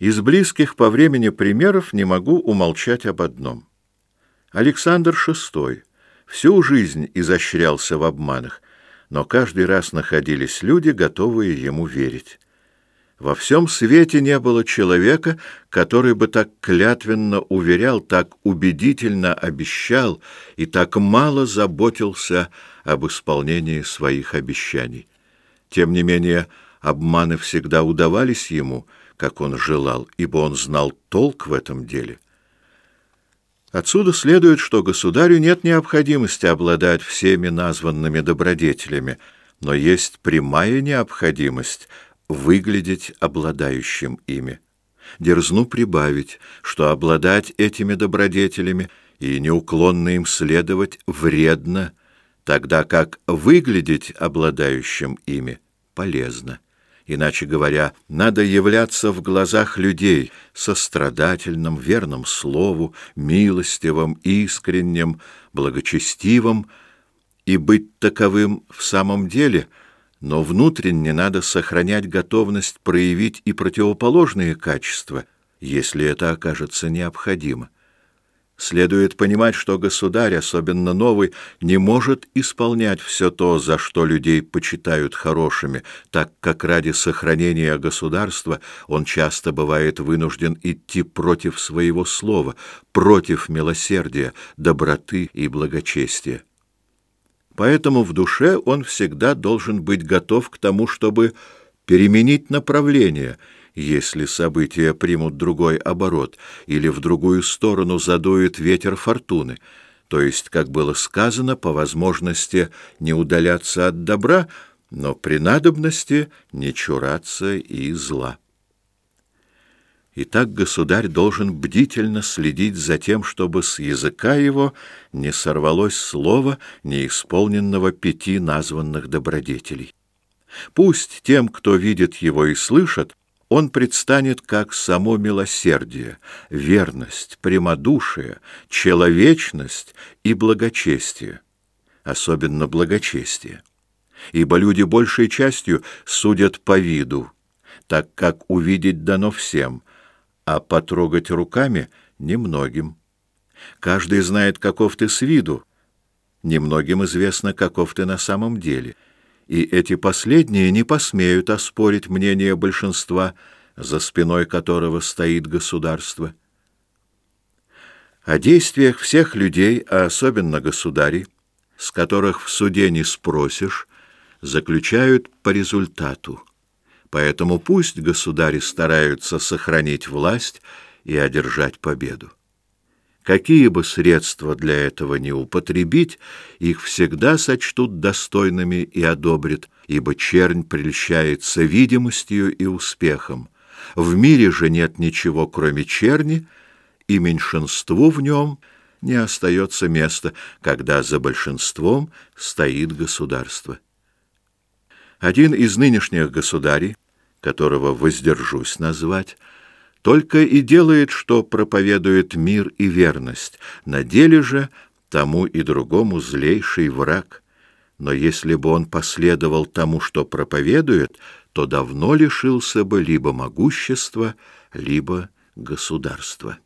Из близких по времени примеров не могу умолчать об одном. Александр VI всю жизнь изощрялся в обманах, но каждый раз находились люди, готовые ему верить. Во всем свете не было человека, который бы так клятвенно уверял, так убедительно обещал и так мало заботился об исполнении своих обещаний. Тем не менее, обманы всегда удавались ему, как он желал, ибо он знал толк в этом деле. Отсюда следует, что государю нет необходимости обладать всеми названными добродетелями, но есть прямая необходимость выглядеть обладающим ими. Дерзну прибавить, что обладать этими добродетелями и неуклонно им следовать вредно, тогда как выглядеть обладающим ими полезно. Иначе говоря, надо являться в глазах людей сострадательным, верным слову, милостивым, искренним, благочестивым и быть таковым в самом деле, но внутренне надо сохранять готовность проявить и противоположные качества, если это окажется необходимо. Следует понимать, что государь, особенно новый, не может исполнять все то, за что людей почитают хорошими, так как ради сохранения государства он часто бывает вынужден идти против своего слова, против милосердия, доброты и благочестия. Поэтому в душе он всегда должен быть готов к тому, чтобы переменить направление – если события примут другой оборот или в другую сторону задует ветер фортуны, то есть, как было сказано, по возможности не удаляться от добра, но при надобности не чураться и зла. Итак, государь должен бдительно следить за тем, чтобы с языка его не сорвалось слово, не исполненного пяти названных добродетелей. Пусть тем, кто видит его и слышит, он предстанет как само милосердие, верность, прямодушие, человечность и благочестие, особенно благочестие. Ибо люди большей частью судят по виду, так как увидеть дано всем, а потрогать руками немногим. Каждый знает, каков ты с виду, немногим известно, каков ты на самом деле — и эти последние не посмеют оспорить мнение большинства, за спиной которого стоит государство. О действиях всех людей, а особенно государей, с которых в суде не спросишь, заключают по результату. Поэтому пусть государи стараются сохранить власть и одержать победу. Какие бы средства для этого не употребить, их всегда сочтут достойными и одобрят, ибо чернь прельщается видимостью и успехом. В мире же нет ничего, кроме черни, и меньшинству в нем не остается места, когда за большинством стоит государство. Один из нынешних государей, которого воздержусь назвать, только и делает, что проповедует мир и верность, на деле же тому и другому злейший враг. Но если бы он последовал тому, что проповедует, то давно лишился бы либо могущества, либо государства.